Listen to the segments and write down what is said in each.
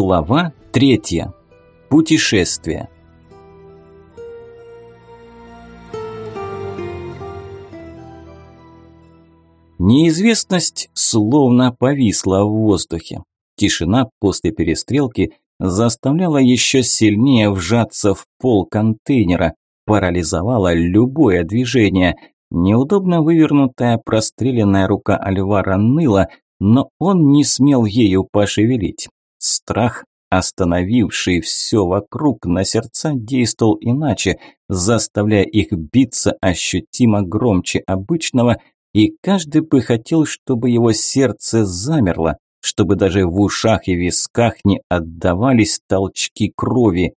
Глава третья. Путешествие. Неизвестность словно повисла в воздухе. Тишина после перестрелки заставляла еще сильнее вжаться в пол контейнера, парализовала любое движение. Неудобно вывернутая простреленная рука Альвара ныла, но он не смел ею пошевелить. Страх, остановивший все вокруг, на сердца действовал иначе, заставляя их биться ощутимо громче обычного, и каждый бы хотел, чтобы его сердце замерло, чтобы даже в ушах и висках не отдавались толчки крови.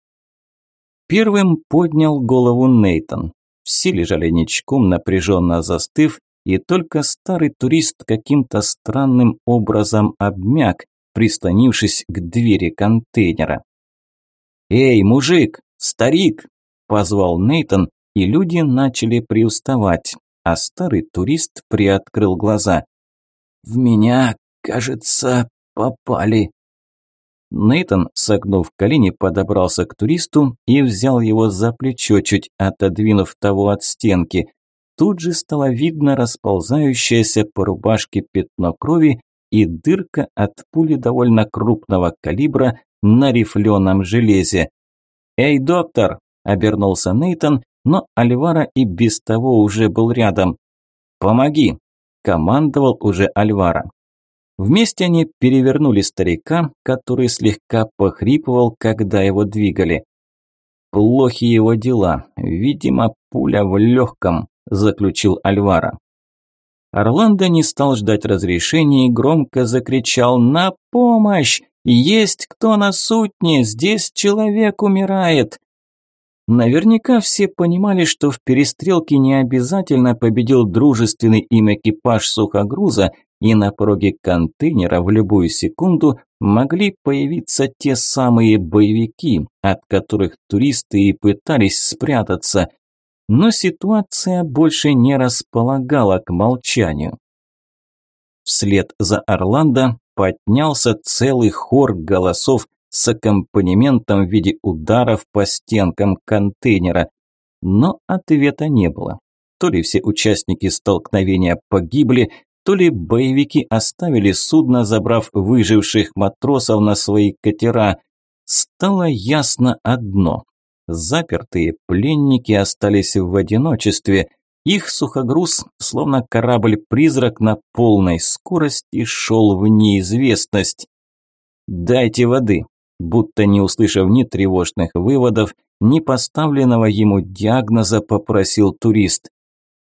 Первым поднял голову Нейтон. Все лежали ничком, напряженно застыв, и только старый турист каким-то странным образом обмяк, прислонившись к двери контейнера. «Эй, мужик! Старик!» – позвал Нейтон, и люди начали приуставать, а старый турист приоткрыл глаза. «В меня, кажется, попали». Нейтон, согнув колени, подобрался к туристу и взял его за плечо, чуть отодвинув того от стенки. Тут же стало видно расползающееся по рубашке пятно крови и дырка от пули довольно крупного калибра на рифленом железе. «Эй, доктор!» – обернулся Нейтон, но Альвара и без того уже был рядом. «Помоги!» – командовал уже Альвара. Вместе они перевернули старика, который слегка похрипывал, когда его двигали. Плохи его дела. Видимо, пуля в легком, заключил Альвара. Орландо не стал ждать разрешения и громко закричал «На помощь! Есть кто на сутне! Здесь человек умирает!» Наверняка все понимали, что в перестрелке не обязательно победил дружественный им экипаж сухогруза, и на пороге контейнера в любую секунду могли появиться те самые боевики, от которых туристы и пытались спрятаться – но ситуация больше не располагала к молчанию. Вслед за Орландо поднялся целый хор голосов с аккомпанементом в виде ударов по стенкам контейнера, но ответа не было. То ли все участники столкновения погибли, то ли боевики оставили судно, забрав выживших матросов на свои катера. Стало ясно одно Запертые пленники остались в одиночестве. Их сухогруз, словно корабль-призрак на полной скорости, шел в неизвестность. «Дайте воды», будто не услышав ни тревожных выводов, ни поставленного ему диагноза, попросил турист.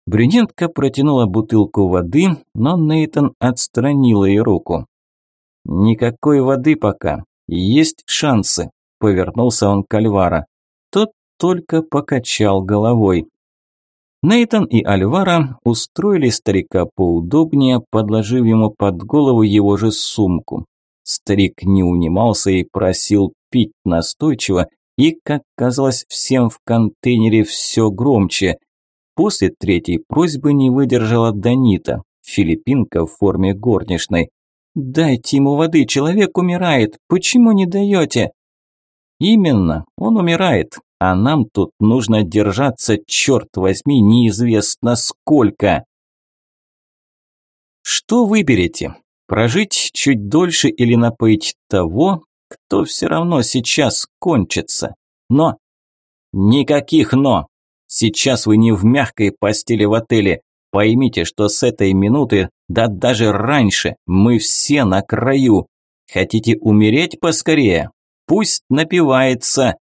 Брюнетка протянула бутылку воды, но Нейтон отстранил ее руку. «Никакой воды пока. Есть шансы», – повернулся он к Альвара. Только покачал головой. Нейтон и Альвара устроили старика поудобнее, подложив ему под голову его же сумку. Старик не унимался и просил пить настойчиво, и, как казалось всем в контейнере, все громче. После третьей просьбы не выдержала Данита, филиппинка в форме горничной. «Дайте ему воды, человек умирает, почему не даете?» Именно, он умирает, а нам тут нужно держаться, черт возьми, неизвестно сколько. Что выберете? Прожить чуть дольше или напоить того, кто все равно сейчас кончится? Но... Никаких «но». Сейчас вы не в мягкой постели в отеле. Поймите, что с этой минуты, да даже раньше, мы все на краю. Хотите умереть поскорее? Пусть напивается.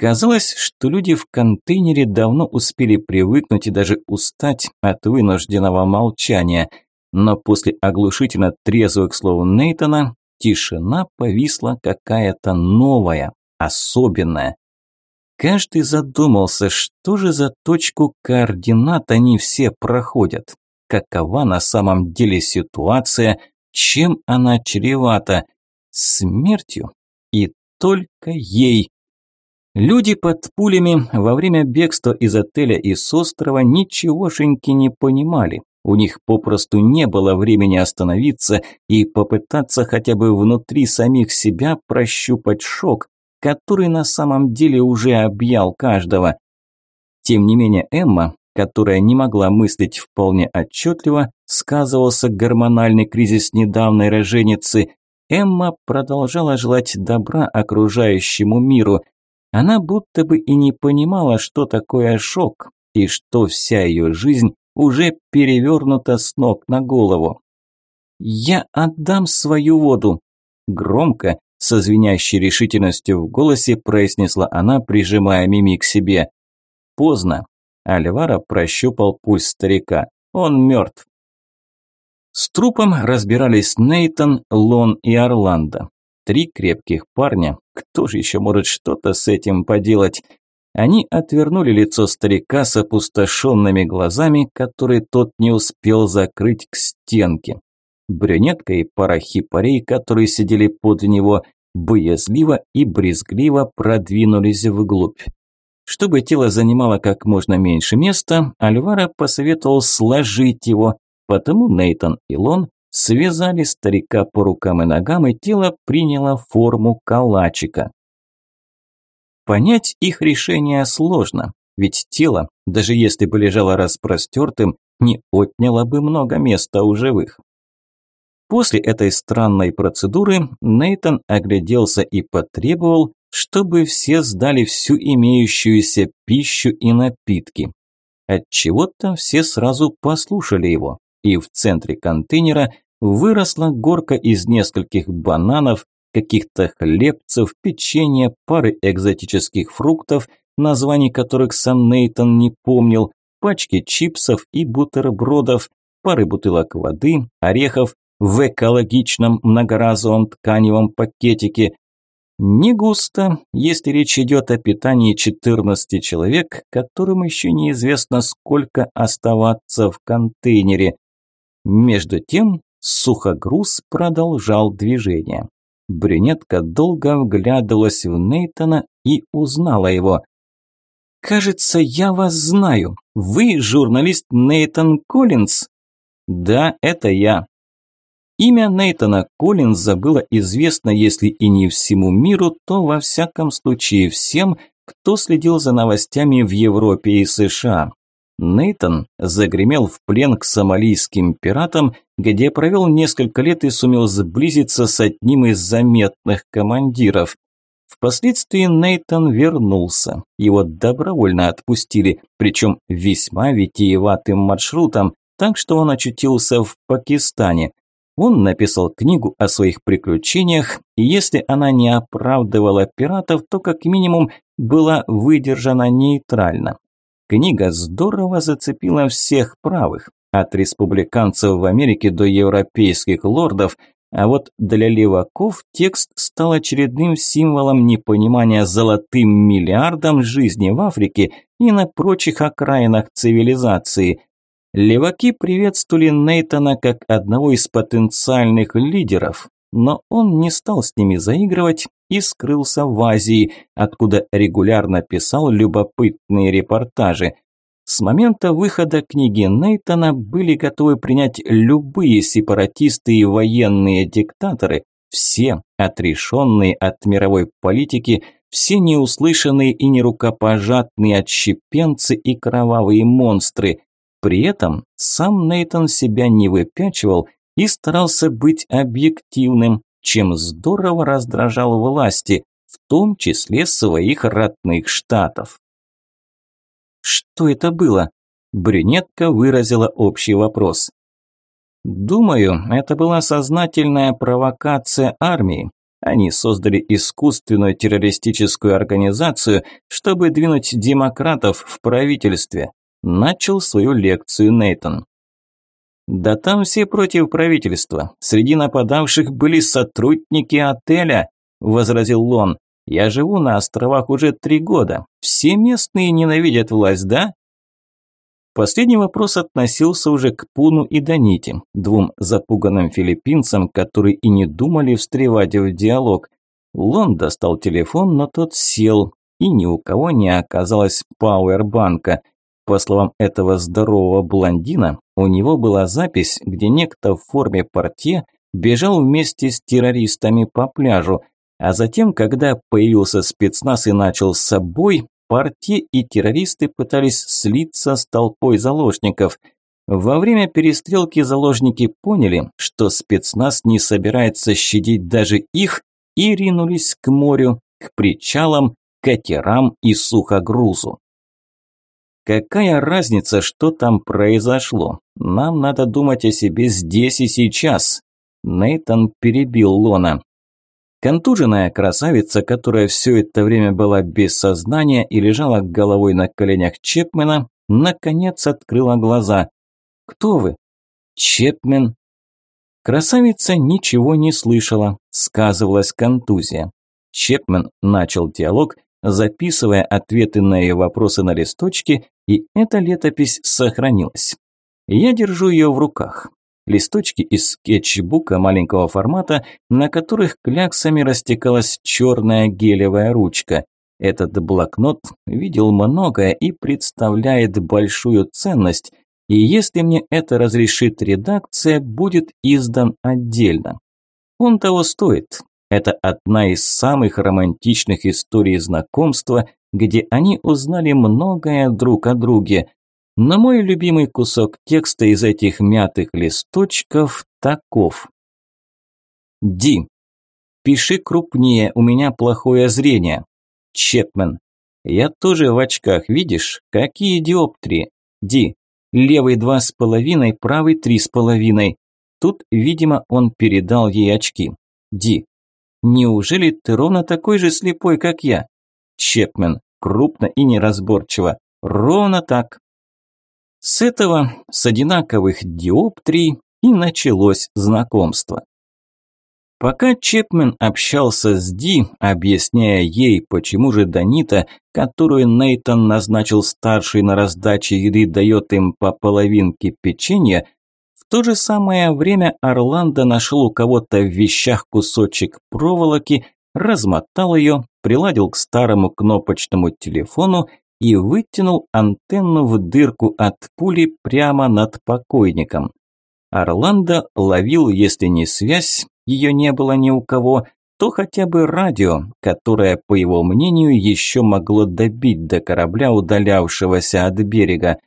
Казалось, что люди в контейнере давно успели привыкнуть и даже устать от вынужденного молчания, но после оглушительно трезвых слов Нейтона тишина повисла какая-то новая, особенная. Каждый задумался, что же за точку координат они все проходят, какова на самом деле ситуация, чем она чревата, смертью и только ей. Люди под пулями во время бегства из отеля и с острова ничегошеньки не понимали, У них попросту не было времени остановиться и попытаться хотя бы внутри самих себя прощупать шок, который на самом деле уже объял каждого. Тем не менее Эмма, которая не могла мыслить вполне отчетливо, сказывался гормональный кризис недавней роженицы, Эмма продолжала желать добра окружающему миру. Она будто бы и не понимала, что такое шок, и что вся ее жизнь уже перевернута с ног на голову. «Я отдам свою воду!» Громко, со звенящей решительностью в голосе произнесла она, прижимая Мими к себе. Поздно. Альвара прощупал пульс старика. Он мертв. С трупом разбирались Нейтон, Лон и Орландо. Три крепких парня. Кто же еще может что-то с этим поделать? Они отвернули лицо старика с опустошенными глазами, которые тот не успел закрыть к стенке. Брюнетка и пара хипарей, которые сидели под него, боязливо и брезгливо продвинулись вглубь. Чтобы тело занимало как можно меньше места, Альвара посоветовал сложить его, потому Нейтон и Лон связали старика по рукам и ногам, и тело приняло форму калачика. Понять их решение сложно, ведь тело, даже если бы лежало распростертым, не отняло бы много места у живых. После этой странной процедуры Нейтон огляделся и потребовал, чтобы все сдали всю имеющуюся пищу и напитки. Отчего-то все сразу послушали его, и в центре контейнера выросла горка из нескольких бананов, каких-то хлебцев, печенья, пары экзотических фруктов, названий которых сам Нейтон не помнил, пачки чипсов и бутербродов, пары бутылок воды, орехов в экологичном многоразовом тканевом пакетике. Не густо, если речь идет о питании 14 человек, которым еще неизвестно сколько оставаться в контейнере. Между тем сухогруз продолжал движение. Брюнетка долго вглядывалась в Нейтона и узнала его. «Кажется, я вас знаю. Вы журналист Нейтан Коллинз?» «Да, это я». Имя Нейтана Коллинза было известно, если и не всему миру, то во всяком случае всем, кто следил за новостями в Европе и США. Нейтон загремел в плен к сомалийским пиратам, где провел несколько лет и сумел сблизиться с одним из заметных командиров. Впоследствии Нейтон вернулся. Его добровольно отпустили, причем весьма витиеватым маршрутом, так что он очутился в Пакистане. Он написал книгу о своих приключениях, и если она не оправдывала пиратов, то как минимум была выдержана нейтрально. Книга здорово зацепила всех правых, от республиканцев в Америке до европейских лордов, а вот для леваков текст стал очередным символом непонимания золотым миллиардом жизни в Африке и на прочих окраинах цивилизации. Леваки приветствовали Нейтона как одного из потенциальных лидеров, но он не стал с ними заигрывать и скрылся в Азии, откуда регулярно писал любопытные репортажи. С момента выхода книги Нейтона были готовы принять любые сепаратисты и военные диктаторы, все отрешенные от мировой политики, все неуслышанные и нерукопожатные отщепенцы и кровавые монстры. При этом сам Нейтон себя не выпячивал и старался быть объективным, чем здорово раздражал власти, в том числе своих родных штатов. Что это было? Брюнетка выразила общий вопрос. Думаю, это была сознательная провокация армии. Они создали искусственную террористическую организацию, чтобы двинуть демократов в правительстве. Начал свою лекцию Нейтон. Да там все против правительства. Среди нападавших были сотрудники отеля, возразил Лон. Я живу на островах уже три года. Все местные ненавидят власть, да? Последний вопрос относился уже к Пуну и Даните, двум запуганным филиппинцам, которые и не думали встревать в диалог. Лон достал телефон, но тот сел, и ни у кого не оказалось пауэрбанка. По словам этого здорового блондина, у него была запись, где некто в форме портье бежал вместе с террористами по пляжу, а затем, когда появился спецназ и начал с собой, партии и террористы пытались слиться с толпой заложников. Во время перестрелки заложники поняли, что спецназ не собирается щадить даже их и ринулись к морю, к причалам, катерам и сухогрузу. Какая разница, что там произошло? Нам надо думать о себе здесь и сейчас. Нейтан перебил Лона. Контуженная красавица, которая все это время была без сознания и лежала головой на коленях Чепмена, наконец открыла глаза. «Кто вы?» «Чепмен». Красавица ничего не слышала, сказывалась контузия. Чепмен начал диалог, записывая ответы на ее вопросы на листочке, и эта летопись сохранилась. Я держу ее в руках листочки из скетчбука маленького формата, на которых кляксами растекалась черная гелевая ручка. Этот блокнот видел многое и представляет большую ценность, и если мне это разрешит редакция, будет издан отдельно. Он того стоит. Это одна из самых романтичных историй знакомства, где они узнали многое друг о друге, но мой любимый кусок текста из этих мятых листочков таков. Ди. Пиши крупнее, у меня плохое зрение. Чепмен. Я тоже в очках, видишь? Какие диоптрии? Ди. Левый два с половиной, правый три с половиной. Тут, видимо, он передал ей очки. Ди. Неужели ты ровно такой же слепой, как я? Чепмен. Крупно и неразборчиво. Ровно так. С этого, с одинаковых диоптрий, и началось знакомство. Пока Чепмен общался с Ди, объясняя ей, почему же Данита, которую Нейтон назначил старшей на раздаче еды, дает им по половинке печенья, в то же самое время Орландо нашел у кого-то в вещах кусочек проволоки, размотал ее, приладил к старому кнопочному телефону и вытянул антенну в дырку от пули прямо над покойником. Орландо ловил, если не связь, ее не было ни у кого, то хотя бы радио, которое, по его мнению, еще могло добить до корабля, удалявшегося от берега.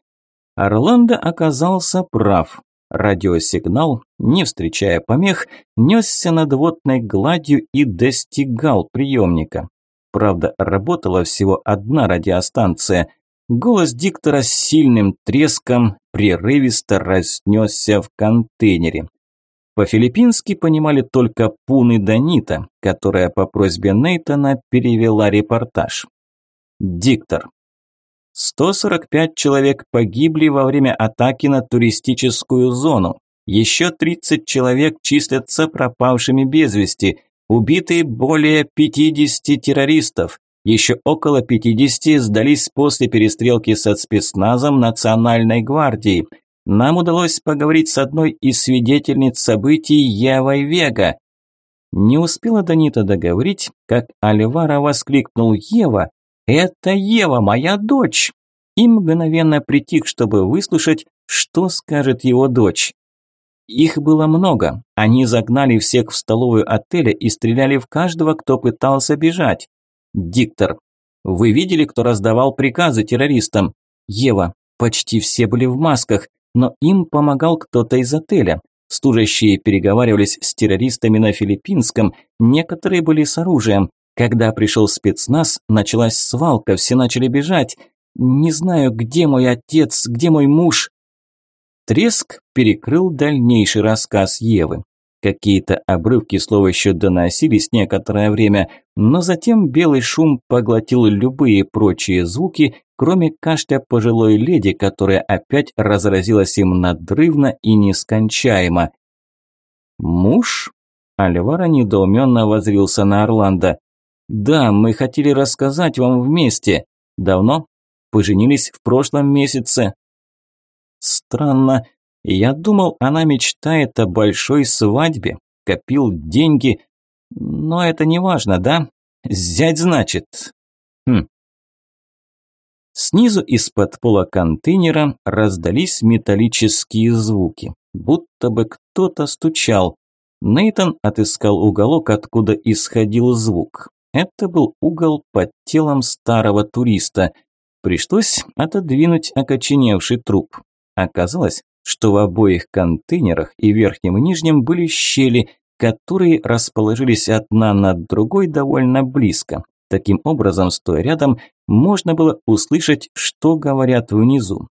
Орландо оказался прав. Радиосигнал, не встречая помех, несся над водной гладью и достигал приемника. Правда, работала всего одна радиостанция. Голос диктора с сильным треском прерывисто разнесся в контейнере. По-филиппински понимали только Пуны Данита, которая по просьбе Нейтона перевела репортаж. Диктор. 145 человек погибли во время атаки на туристическую зону. Еще 30 человек числятся пропавшими без вести. Убиты более 50 террористов. Еще около 50 сдались после перестрелки со спецназом Национальной гвардии. Нам удалось поговорить с одной из свидетельниц событий Евой Вега. Не успела Данита договорить, как Альвара воскликнул «Ева! Это Ева, моя дочь!» и мгновенно притих, чтобы выслушать, что скажет его дочь. Их было много. Они загнали всех в столовую отеля и стреляли в каждого, кто пытался бежать. Диктор. Вы видели, кто раздавал приказы террористам? Ева. Почти все были в масках, но им помогал кто-то из отеля. Служащие переговаривались с террористами на филиппинском, некоторые были с оружием. Когда пришел спецназ, началась свалка, все начали бежать. Не знаю, где мой отец, где мой муж. Треск перекрыл дальнейший рассказ Евы. Какие-то обрывки слова еще доносились некоторое время, но затем белый шум поглотил любые прочие звуки, кроме кашля пожилой леди, которая опять разразилась им надрывно и нескончаемо. «Муж?» Альвара недоуменно возрился на Орландо. «Да, мы хотели рассказать вам вместе. Давно? Поженились в прошлом месяце. Странно. Я думал, она мечтает о большой свадьбе, копил деньги. Но это не важно, да? Зять значит. Хм. Снизу из-под пола контейнера раздались металлические звуки, будто бы кто-то стучал. Нейтон отыскал уголок, откуда исходил звук. Это был угол под телом старого туриста. Пришлось отодвинуть окоченевший труп. Оказалось, что в обоих контейнерах и верхнем и нижнем были щели, которые расположились одна над другой довольно близко. Таким образом, стоя рядом, можно было услышать, что говорят внизу.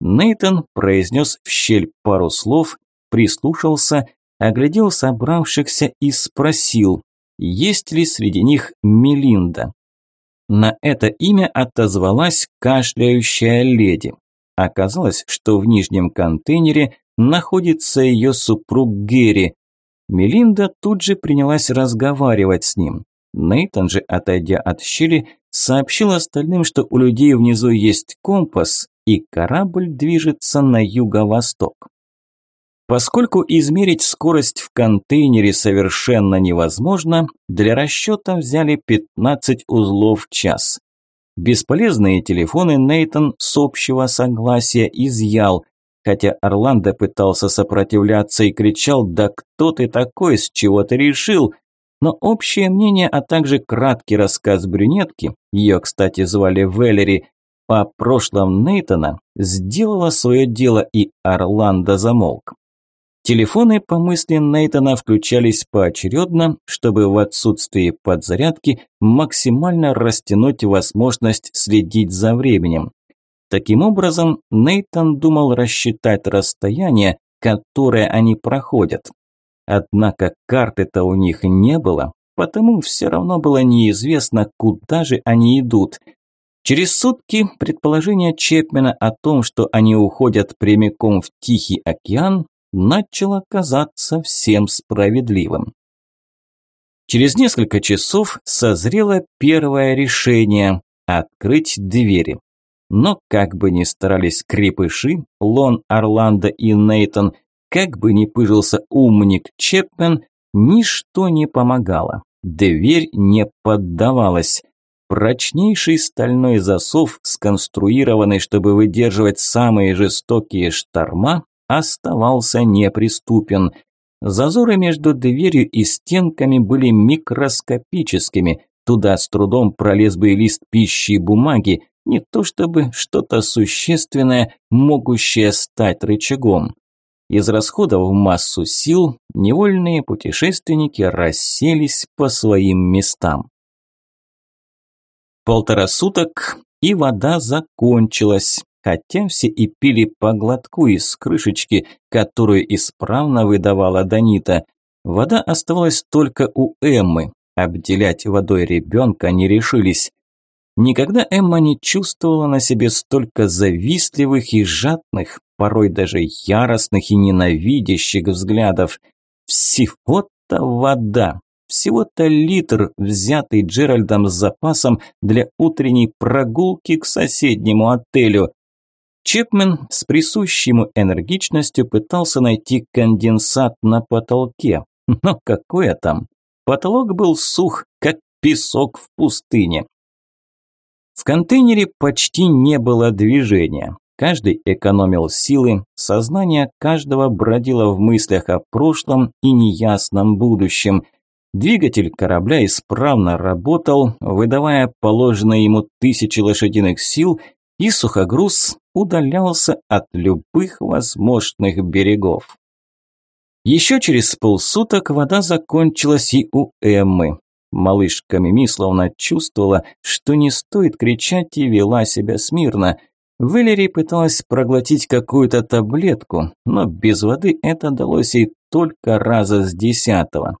Нейтон произнес в щель пару слов, прислушался, оглядел собравшихся и спросил, есть ли среди них Мелинда. На это имя отозвалась кашляющая леди. Оказалось, что в нижнем контейнере находится ее супруг Герри. Мелинда тут же принялась разговаривать с ним. Нейтан же, отойдя от щели, сообщил остальным, что у людей внизу есть компас, и корабль движется на юго-восток. Поскольку измерить скорость в контейнере совершенно невозможно, для расчета взяли 15 узлов в час. Бесполезные телефоны Нейтон с общего согласия изъял, хотя Орландо пытался сопротивляться и кричал «Да кто ты такой, с чего ты решил?», но общее мнение, а также краткий рассказ брюнетки, ее, кстати, звали Веллери, по прошлом Нейтона, сделала свое дело и Орландо замолк. Телефоны, по мысли Нейтона, включались поочередно, чтобы в отсутствии подзарядки максимально растянуть возможность следить за временем. Таким образом, Нейтон думал рассчитать расстояние, которое они проходят. Однако карты-то у них не было, потому все равно было неизвестно, куда же они идут. Через сутки предположение Чепмена о том, что они уходят прямиком в Тихий океан, начало казаться всем справедливым. Через несколько часов созрело первое решение – открыть двери. Но как бы ни старались крепыши, Лон, Орландо и Нейтон – как бы ни пыжился умник Чепмен, ничто не помогало. Дверь не поддавалась. Прочнейший стальной засов, сконструированный, чтобы выдерживать самые жестокие шторма, оставался неприступен. Зазоры между дверью и стенками были микроскопическими. Туда с трудом пролез бы лист пищи и бумаги, не то чтобы что-то существенное, могущее стать рычагом. Израсходовав массу сил, невольные путешественники расселись по своим местам. Полтора суток, и вода закончилась, хотя все и пили по глотку из крышечки, которую исправно выдавала Данита. Вода оставалась только у Эммы, обделять водой ребенка не решились. Никогда Эмма не чувствовала на себе столько завистливых и жадных, порой даже яростных и ненавидящих взглядов. Всего-то вода, всего-то литр, взятый Джеральдом с запасом для утренней прогулки к соседнему отелю. Чепмен с присущей ему энергичностью пытался найти конденсат на потолке. Но какое там? Потолок был сух, как песок в пустыне. В контейнере почти не было движения. Каждый экономил силы, сознание каждого бродило в мыслях о прошлом и неясном будущем. Двигатель корабля исправно работал, выдавая положенные ему тысячи лошадиных сил, и сухогруз удалялся от любых возможных берегов. Еще через полсуток вода закончилась и у Эммы. Малышка Мими словно чувствовала, что не стоит кричать и вела себя смирно. Валерий пыталась проглотить какую-то таблетку, но без воды это далось ей только раза с десятого.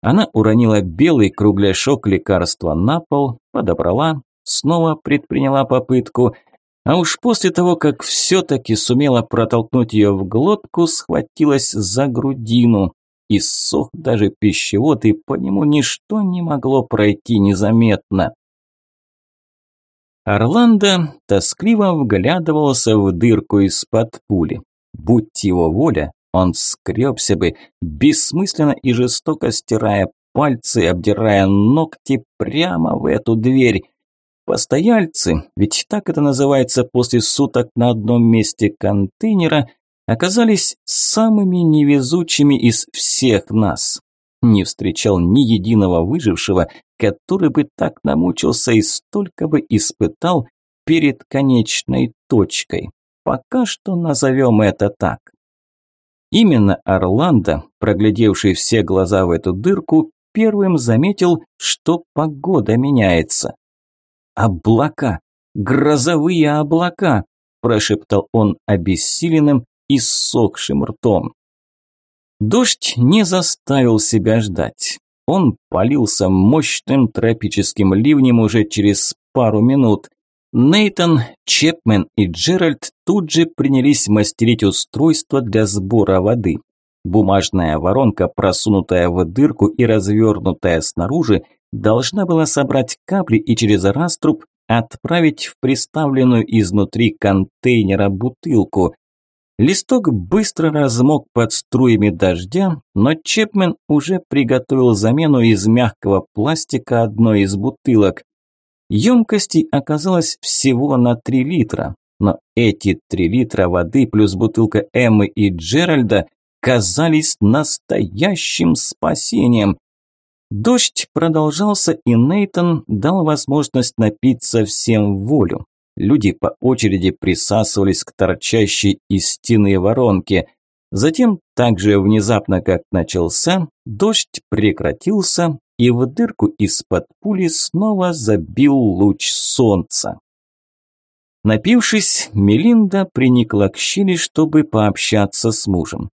Она уронила белый кругляшок лекарства на пол, подобрала, снова предприняла попытку, а уж после того, как все-таки сумела протолкнуть ее в глотку, схватилась за грудину. Иссох даже пищевод, и по нему ничто не могло пройти незаметно. Орландо тоскливо вглядывался в дырку из-под пули. Будь его воля, он скребся бы, бессмысленно и жестоко стирая пальцы, обдирая ногти прямо в эту дверь. Постояльцы, ведь так это называется после суток на одном месте контейнера, оказались самыми невезучими из всех нас. Не встречал ни единого выжившего, который бы так намучился и столько бы испытал перед конечной точкой. Пока что назовем это так. Именно Орландо, проглядевший все глаза в эту дырку, первым заметил, что погода меняется. «Облака! Грозовые облака!» – прошептал он обессиленным и ссохшим ртом. Дождь не заставил себя ждать. Он полился мощным тропическим ливнем уже через пару минут. Нейтон, Чепмен и Джеральд тут же принялись мастерить устройство для сбора воды. Бумажная воронка, просунутая в дырку и развернутая снаружи, должна была собрать капли и через раструб отправить в приставленную изнутри контейнера бутылку. Листок быстро размок под струями дождя, но Чепмен уже приготовил замену из мягкого пластика одной из бутылок. Емкостей оказалось всего на 3 литра, но эти 3 литра воды плюс бутылка Эммы и Джеральда казались настоящим спасением. Дождь продолжался, и Нейтон дал возможность напиться всем волю. Люди по очереди присасывались к торчащей из стены воронке. Затем, так же внезапно, как начался, дождь прекратился, и в дырку из-под пули снова забил луч солнца. Напившись, Мелинда приникла к щели, чтобы пообщаться с мужем.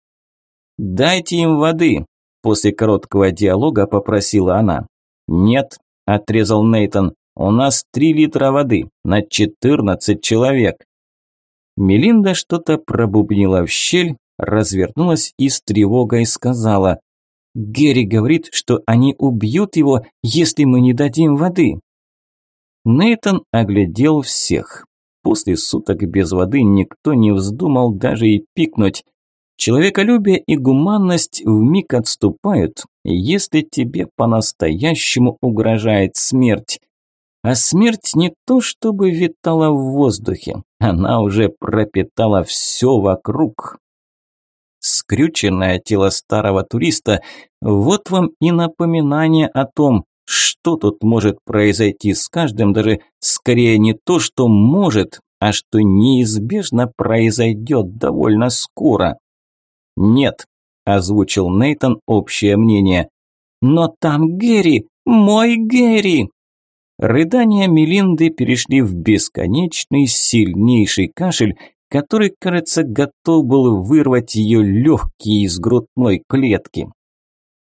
«Дайте им воды», После короткого диалога попросила она. «Нет», – отрезал Нейтон, – «у нас три литра воды на четырнадцать человек». Мелинда что-то пробубнила в щель, развернулась и с тревогой сказала «Герри говорит, что они убьют его, если мы не дадим воды». Нейтон оглядел всех. После суток без воды никто не вздумал даже и пикнуть. Человеколюбие и гуманность вмиг отступают, если тебе по-настоящему угрожает смерть. А смерть не то чтобы витала в воздухе, она уже пропитала все вокруг. Скрюченное тело старого туриста – вот вам и напоминание о том, что тут может произойти с каждым, даже скорее не то, что может, а что неизбежно произойдет довольно скоро. «Нет», – озвучил Нейтон общее мнение. «Но там Гэри! Мой Гэри!» Рыдания Мелинды перешли в бесконечный, сильнейший кашель, который, кажется, готов был вырвать ее легкие из грудной клетки.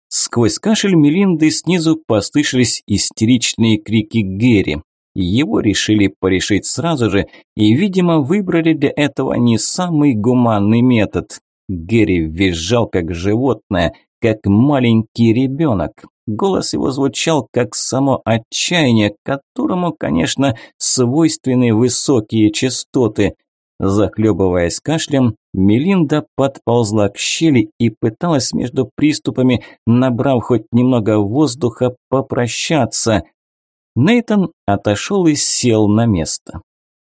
Сквозь кашель Мелинды снизу послышались истеричные крики Гэри. Его решили порешить сразу же и, видимо, выбрали для этого не самый гуманный метод. Гэри визжал как животное, как маленький ребенок. Голос его звучал как само отчаяние, которому, конечно, свойственны высокие частоты. Захлебываясь кашлем, Мелинда подползла к щели и пыталась между приступами, набрав хоть немного воздуха, попрощаться. Нейтон отошел и сел на место.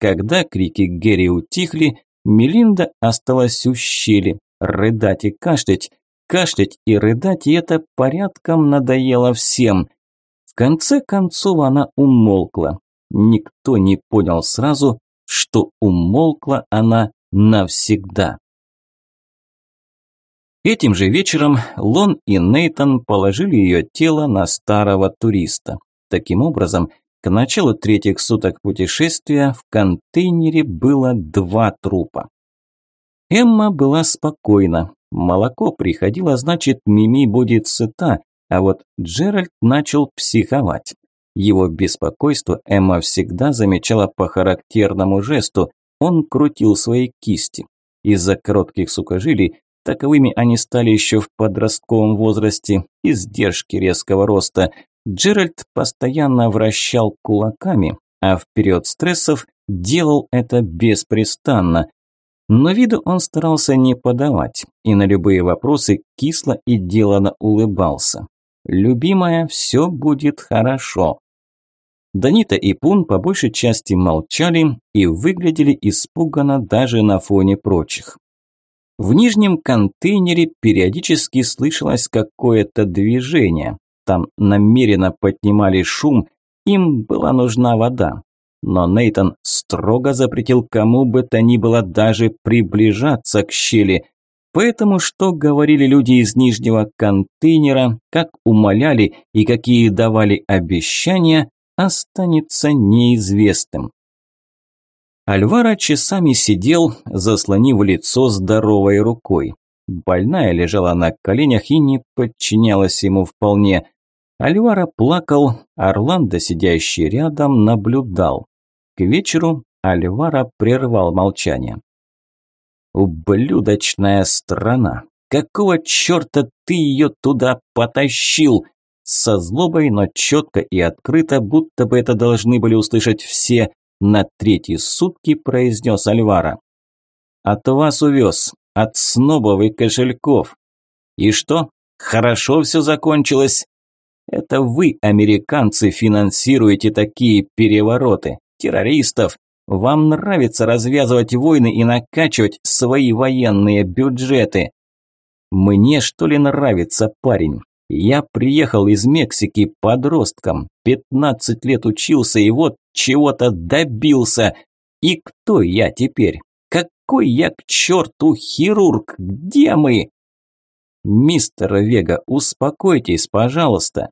Когда крики Гэри утихли, Мелинда осталась у щели, рыдать и кашлять, кашлять и рыдать, и это порядком надоело всем. В конце концов она умолкла. Никто не понял сразу, что умолкла она навсегда. Этим же вечером Лон и Нейтон положили ее тело на старого туриста. Таким образом, к началу третьих суток путешествия в контейнере было два трупа. Эмма была спокойна. Молоко приходило, значит, Мими будет сыта, а вот Джеральд начал психовать. Его беспокойство Эмма всегда замечала по характерному жесту. Он крутил свои кисти. Из-за коротких сухожилий, таковыми они стали еще в подростковом возрасте, издержки резкого роста, Джеральд постоянно вращал кулаками, а в период стрессов делал это беспрестанно. Но виду он старался не подавать и на любые вопросы кисло и делано улыбался. «Любимая, все будет хорошо». Данита и Пун по большей части молчали и выглядели испуганно даже на фоне прочих. В нижнем контейнере периодически слышалось какое-то движение. Там намеренно поднимали шум, им была нужна вода. Но Нейтон строго запретил кому бы то ни было даже приближаться к щели. Поэтому что говорили люди из нижнего контейнера, как умоляли и какие давали обещания, останется неизвестным. Альвара часами сидел, заслонив лицо здоровой рукой. Больная лежала на коленях и не подчинялась ему вполне. Альвара плакал, Орландо, сидящий рядом, наблюдал. К вечеру Альвара прервал молчание. «Ублюдочная страна! Какого черта ты ее туда потащил?» Со злобой, но четко и открыто, будто бы это должны были услышать все, на третьи сутки произнес Альвара. «От вас увез, от снобов и кошельков. И что, хорошо все закончилось? Это вы, американцы, финансируете такие перевороты, террористов. Вам нравится развязывать войны и накачивать свои военные бюджеты. Мне что ли нравится, парень? Я приехал из Мексики подростком, 15 лет учился и вот чего-то добился. И кто я теперь? Какой я к черту хирург? Где мы? Мистер Вега, успокойтесь, пожалуйста.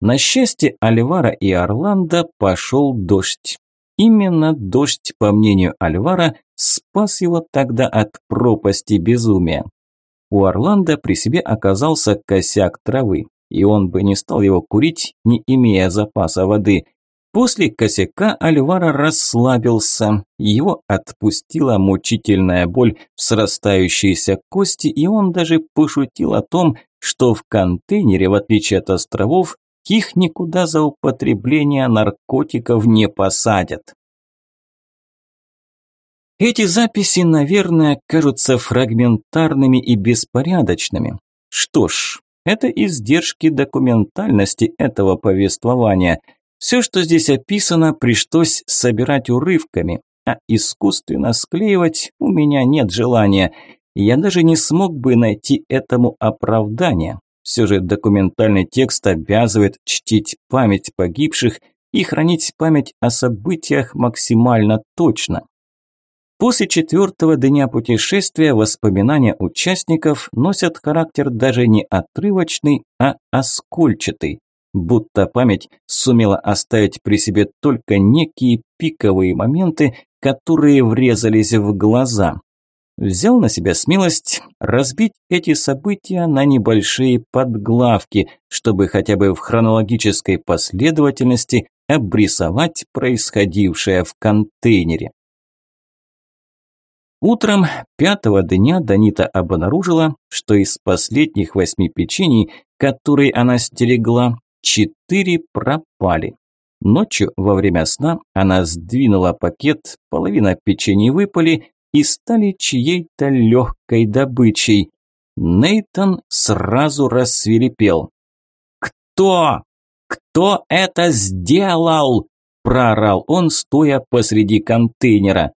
На счастье Альвара и Орландо пошел дождь. Именно дождь, по мнению Альвара, спас его тогда от пропасти безумия. У Орландо при себе оказался косяк травы, и он бы не стал его курить, не имея запаса воды. После косяка Альвара расслабился, его отпустила мучительная боль в срастающейся кости, и он даже пошутил о том, что в контейнере, в отличие от островов, их никуда за употребление наркотиков не посадят. Эти записи, наверное, кажутся фрагментарными и беспорядочными. Что ж, это издержки документальности этого повествования. Все, что здесь описано, пришлось собирать урывками, а искусственно склеивать у меня нет желания. Я даже не смог бы найти этому оправдания. Все же документальный текст обязывает чтить память погибших и хранить память о событиях максимально точно. После четвертого дня путешествия воспоминания участников носят характер даже не отрывочный, а оскольчатый, будто память сумела оставить при себе только некие пиковые моменты, которые врезались в глаза. Взял на себя смелость разбить эти события на небольшие подглавки, чтобы хотя бы в хронологической последовательности обрисовать происходившее в контейнере. Утром пятого дня Данита обнаружила, что из последних восьми печений, которые она стерегла, четыре пропали. Ночью во время сна она сдвинула пакет, половина печенья выпали и стали чьей-то легкой добычей. Нейтон сразу рассверепел. «Кто? Кто это сделал?» – проорал он, стоя посреди контейнера.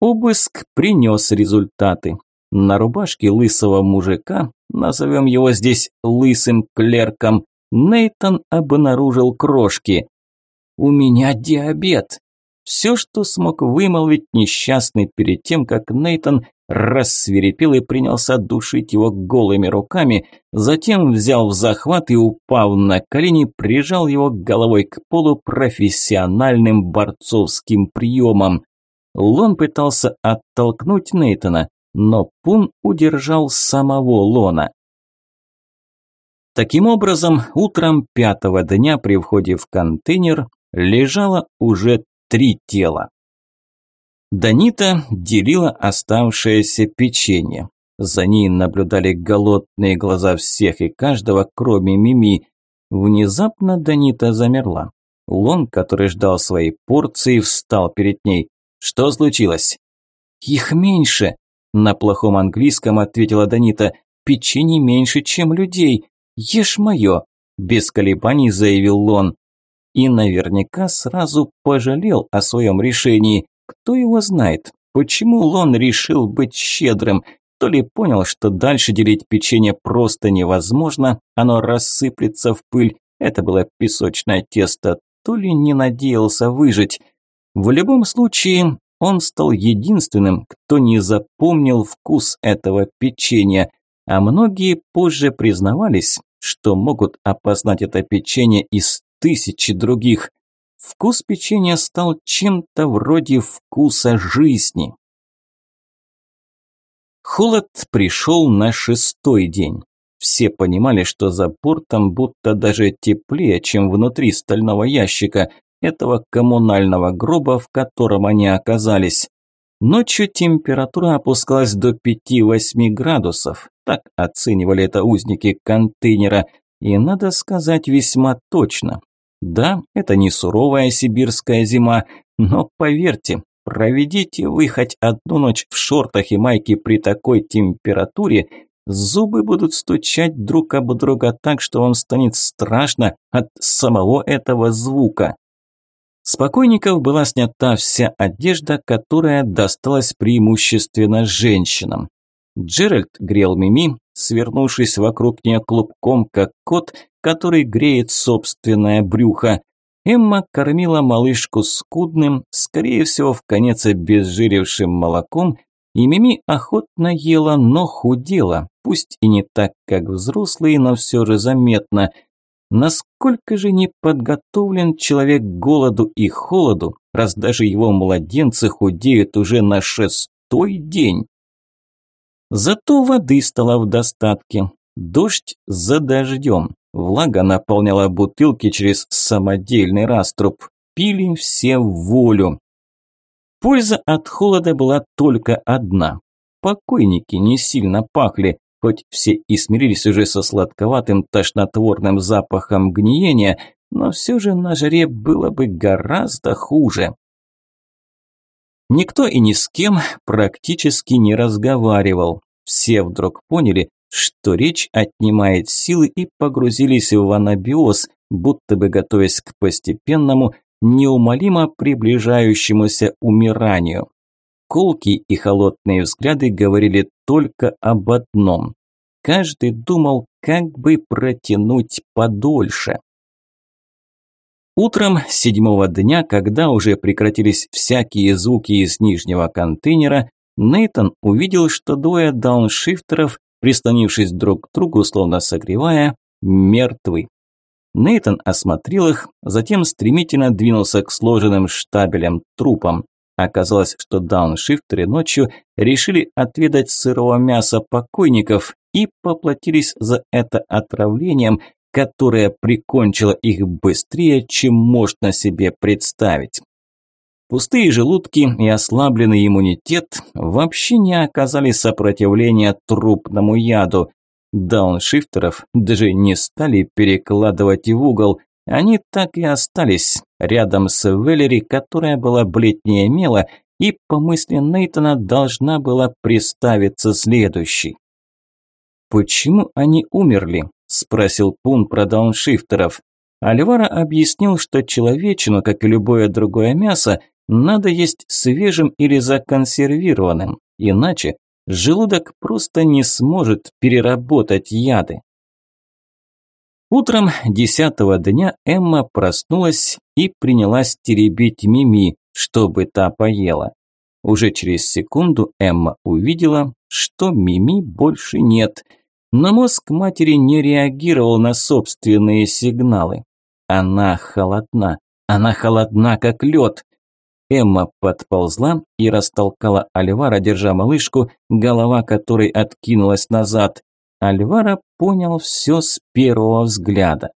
Обыск принес результаты. На рубашке лысого мужика, назовем его здесь лысым клерком, Нейтон обнаружил крошки. «У меня диабет!» Все, что смог вымолвить несчастный перед тем, как Нейтон рассверепел и принялся душить его голыми руками, затем взял в захват и, упав на колени, прижал его головой к полу профессиональным борцовским приемом. Лон пытался оттолкнуть Нейтона, но Пун удержал самого Лона. Таким образом, утром пятого дня при входе в контейнер лежало уже три тела. Данита делила оставшееся печенье. За ней наблюдали голодные глаза всех и каждого, кроме Мими. Внезапно Данита замерла. Лон, который ждал своей порции, встал перед ней. Что случилось? Их меньше, на плохом английском ответила Данита. Печенье меньше, чем людей. Ешь мое, без колебаний заявил Лон. И наверняка сразу пожалел о своем решении. Кто его знает, почему Лон решил быть щедрым? То ли понял, что дальше делить печенье просто невозможно, оно рассыплется в пыль, это было песочное тесто, то ли не надеялся выжить. В любом случае, он стал единственным, кто не запомнил вкус этого печенья, а многие позже признавались, что могут опознать это печенье из тысячи других. Вкус печенья стал чем-то вроде вкуса жизни. Холод пришел на шестой день. Все понимали, что за бортом будто даже теплее, чем внутри стального ящика, этого коммунального гроба, в котором они оказались. Ночью температура опускалась до 5-8 градусов, так оценивали это узники контейнера, и надо сказать весьма точно. Да, это не суровая сибирская зима, но поверьте, проведите вы хоть одну ночь в шортах и майке при такой температуре, зубы будут стучать друг об друга так, что вам станет страшно от самого этого звука. С покойников была снята вся одежда, которая досталась преимущественно женщинам. Джеральд грел Мими, свернувшись вокруг нее клубком, как кот, который греет собственное брюхо. Эмма кормила малышку скудным, скорее всего, в конец обезжирившим молоком, и Мими охотно ела, но худела, пусть и не так, как взрослые, но все же заметно – Насколько же не подготовлен человек к голоду и холоду, раз даже его младенцы худеют уже на шестой день? Зато воды стало в достатке. Дождь за дождем. Влага наполняла бутылки через самодельный раструб. Пили все в волю. Польза от холода была только одна. Покойники не сильно пахли, Хоть все и смирились уже со сладковатым тошнотворным запахом гниения, но все же на жаре было бы гораздо хуже. Никто и ни с кем практически не разговаривал. Все вдруг поняли, что речь отнимает силы и погрузились в анабиоз, будто бы готовясь к постепенному, неумолимо приближающемуся умиранию. Колкие и холодные взгляды говорили только об одном. Каждый думал, как бы протянуть подольше. Утром седьмого дня, когда уже прекратились всякие звуки из нижнего контейнера, Нейтон увидел, что двое дауншифтеров, прислонившись друг к другу, словно согревая, мертвы. Нейтон осмотрел их, затем стремительно двинулся к сложенным штабелям трупам. Оказалось, что дауншифтеры ночью решили отведать сырого мяса покойников и поплатились за это отравлением, которое прикончило их быстрее, чем можно себе представить. Пустые желудки и ослабленный иммунитет вообще не оказали сопротивления трупному яду. Дауншифтеров даже не стали перекладывать в угол, они так и остались рядом с Веллери, которая была бледнее мела, и, по мысли Нейтона, должна была приставиться следующей. «Почему они умерли?» – спросил Пун про дауншифтеров. Альвара объяснил, что человечину, как и любое другое мясо, надо есть свежим или законсервированным, иначе желудок просто не сможет переработать яды. Утром десятого дня Эмма проснулась и принялась теребить Мими, чтобы та поела. Уже через секунду Эмма увидела, что Мими больше нет, но мозг матери не реагировал на собственные сигналы. Она холодна, она холодна, как лед. Эмма подползла и растолкала Альвара, держа малышку, голова которой откинулась назад. Альвара понял все с первого взгляда.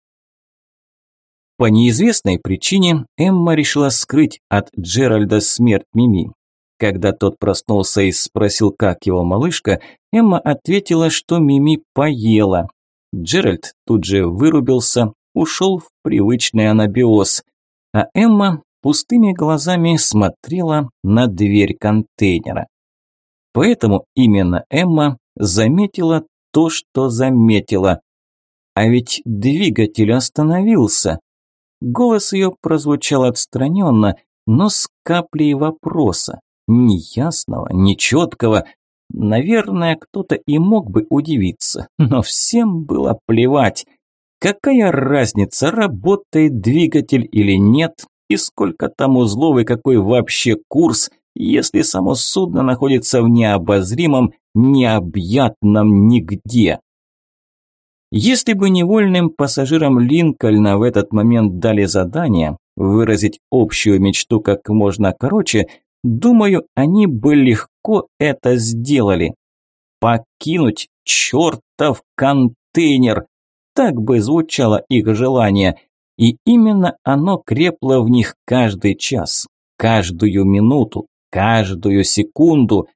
По неизвестной причине Эмма решила скрыть от Джеральда смерть Мими. Когда тот проснулся и спросил, как его малышка, Эмма ответила, что Мими поела. Джеральд тут же вырубился, ушел в привычный анабиоз, а Эмма пустыми глазами смотрела на дверь контейнера. Поэтому именно Эмма заметила то, что заметила. А ведь двигатель остановился. Голос ее прозвучал отстраненно, но с каплей вопроса, неясного, нечеткого. Наверное, кто-то и мог бы удивиться, но всем было плевать. Какая разница, работает двигатель или нет, и сколько там узлов и какой вообще курс, если само судно находится в необозримом, необъятном нигде. Если бы невольным пассажирам Линкольна в этот момент дали задание выразить общую мечту как можно короче, думаю, они бы легко это сделали. Покинуть чертов контейнер. Так бы звучало их желание. И именно оно крепло в них каждый час, каждую минуту, каждую секунду.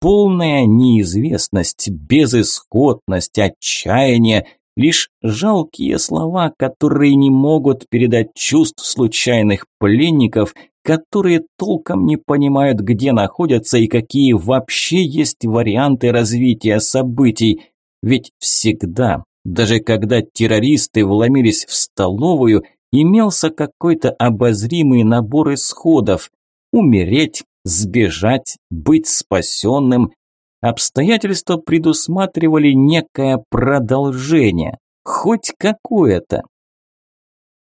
Полная неизвестность, безысходность, отчаяние, лишь жалкие слова, которые не могут передать чувств случайных пленников, которые толком не понимают, где находятся и какие вообще есть варианты развития событий. Ведь всегда, даже когда террористы вломились в столовую, имелся какой-то обозримый набор исходов. Умереть, сбежать, быть спасенным. Обстоятельства предусматривали некое продолжение, хоть какое-то.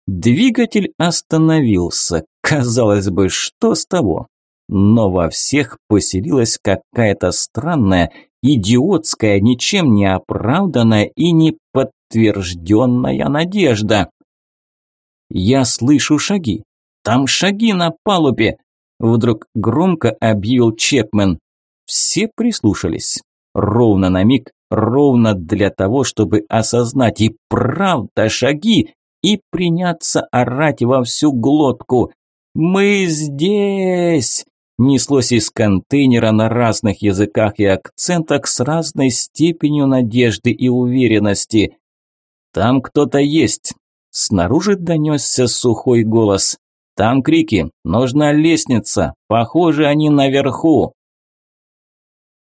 Двигатель остановился. Казалось бы, что с того? Но во всех поселилась какая-то странная, идиотская, ничем не оправданная и не подтвержденная надежда. Я слышу шаги. Там шаги на палубе. Вдруг громко объявил Чепмен. Все прислушались. Ровно на миг, ровно для того, чтобы осознать и правда шаги и приняться орать во всю глотку. «Мы здесь!» Неслось из контейнера на разных языках и акцентах с разной степенью надежды и уверенности. «Там кто-то есть!» Снаружи донесся сухой голос. «Там крики! Нужна лестница! Похоже, они наверху!»